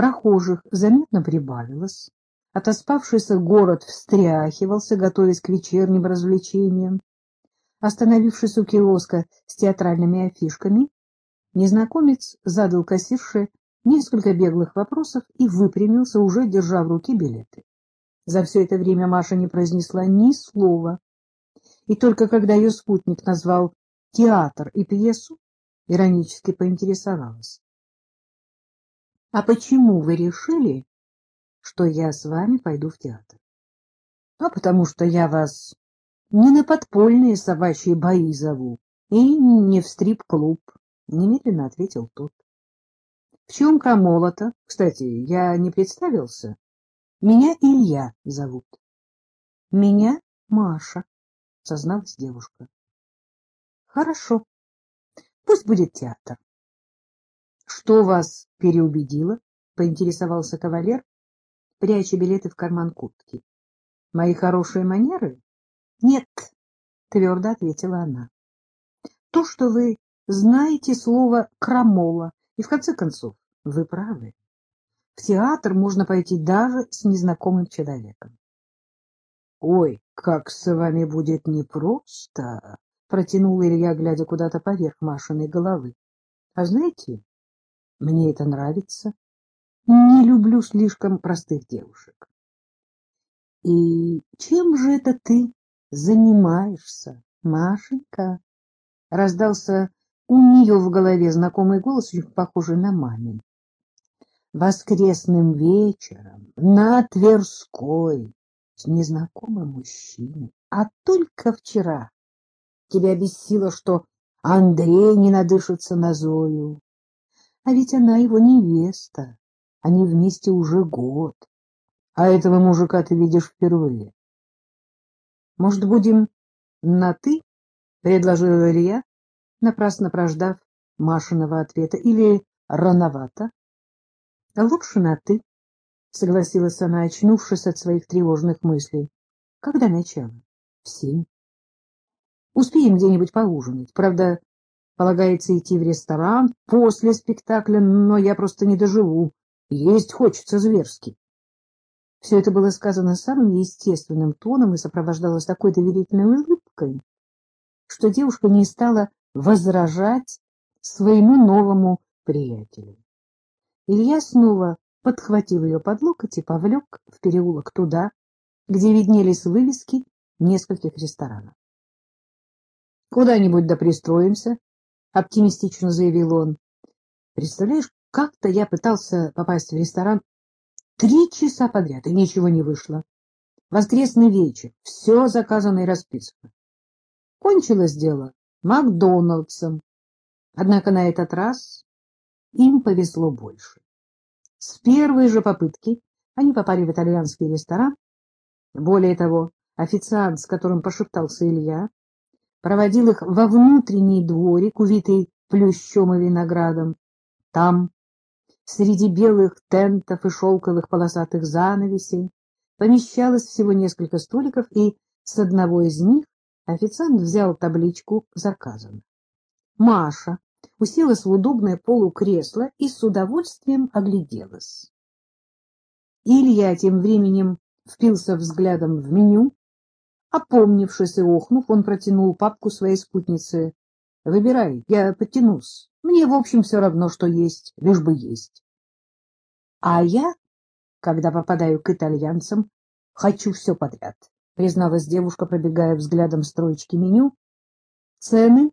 Прохожих заметно прибавилось. Отоспавшийся город встряхивался, готовясь к вечерним развлечениям. Остановившись у киоска с театральными афишками, незнакомец задал кассирше несколько беглых вопросов и выпрямился, уже держа в руке билеты. За все это время Маша не произнесла ни слова. И только когда ее спутник назвал театр и пьесу, иронически поинтересовалась. — А почему вы решили, что я с вами пойду в театр? — А потому что я вас не на подпольные собачьи бои зову и не в стрип-клуб, — немедленно ответил тот. — В чем крамола-то? Кстати, я не представился. Меня Илья зовут. — Меня Маша, — созналась девушка. — Хорошо. Пусть будет театр. — Что вас переубедило? — поинтересовался кавалер, пряча билеты в карман куртки. — Мои хорошие манеры? — Нет, — твердо ответила она. — То, что вы знаете слово «крамола», и, в конце концов, вы правы. В театр можно пойти даже с незнакомым человеком. — Ой, как с вами будет непросто! — протянул Илья, глядя куда-то поверх Машиной головы. — А знаете, мне это нравится. Не люблю слишком простых девушек. — И чем же это ты занимаешься, Машенька? Раздался у нее в голове знакомый голос, похожий на мамин. Воскресным вечером на Тверской с незнакомым мужчиной. А только вчера тебя бесило, что Андрей не надышится на Зою. А ведь она его невеста. Они вместе уже год. А этого мужика ты видишь впервые. Может, будем на «ты»? — предложил Илья, напрасно прождав Машиного ответа. Или рановато? — Лучше на «ты», — согласилась она, очнувшись от своих тревожных мыслей. — Когда начало? — В семь. — Успеем где-нибудь поужинать. Правда, полагается идти в ресторан после спектакля, но я просто не доживу. Есть хочется зверски. Все это было сказано самым естественным тоном и сопровождалось такой доверительной улыбкой, что девушка не стала возражать своему новому приятелю. Илья снова подхватил ее под локоть и повлек в переулок туда, где виднелись вывески нескольких ресторанов. — Куда-нибудь да пристроимся, — оптимистично заявил он. — Представляешь, как-то я пытался попасть в ресторан Три часа подряд, и ничего не вышло. Воскресный вечер, все заказано и расписано. Кончилось дело Макдоналдсом. Однако на этот раз им повезло больше. С первой же попытки они попали в итальянский ресторан. Более того, официант, с которым пошептался Илья, проводил их во внутренний дворик, увитый плющом и виноградом. Там Среди белых тентов и шелковых полосатых занавесей помещалось всего несколько столиков, и с одного из них официант взял табличку «Заказано». Маша уселась в удобное полукресло и с удовольствием огляделась. Илья тем временем впился взглядом в меню. Опомнившись и охнув, он протянул папку своей спутнице. — Выбирай, я подтянусь. Мне, в общем, все равно, что есть, лишь бы есть. А я, когда попадаю к итальянцам, хочу все подряд, призналась девушка, пробегая взглядом строчки меню. Цены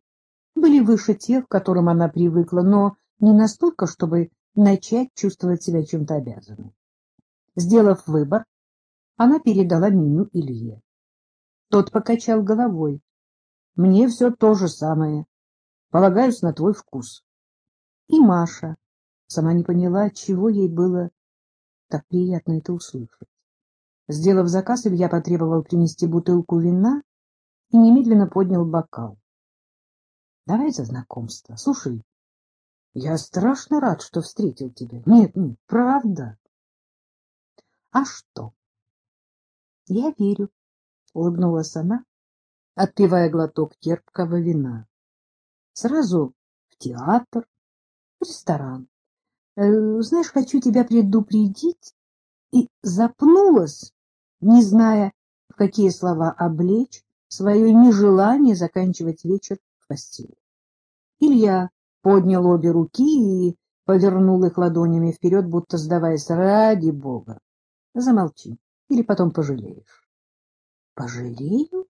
были выше тех, к которым она привыкла, но не настолько, чтобы начать чувствовать себя чем-то обязанной. Сделав выбор, она передала меню Илье. Тот покачал головой. — Мне все то же самое. Полагаюсь на твой вкус. И Маша сама не поняла, чего ей было так приятно это услышать. Сделав заказ, Илья потребовал принести бутылку вина и немедленно поднял бокал. — Давай за знакомство. Слушай, я страшно рад, что встретил тебя. Нет, нет, правда. — А что? — Я верю, — улыбнулась она, отпивая глоток терпкого вина. Сразу в театр, в ресторан. э, знаешь, хочу тебя предупредить, и запнулась, не зная, в какие слова облечь свое нежелание заканчивать вечер в постели. Илья поднял обе руки и повернул их ладонями вперед, будто сдаваясь ради бога. Замолчи, или потом пожалеешь. Пожалею?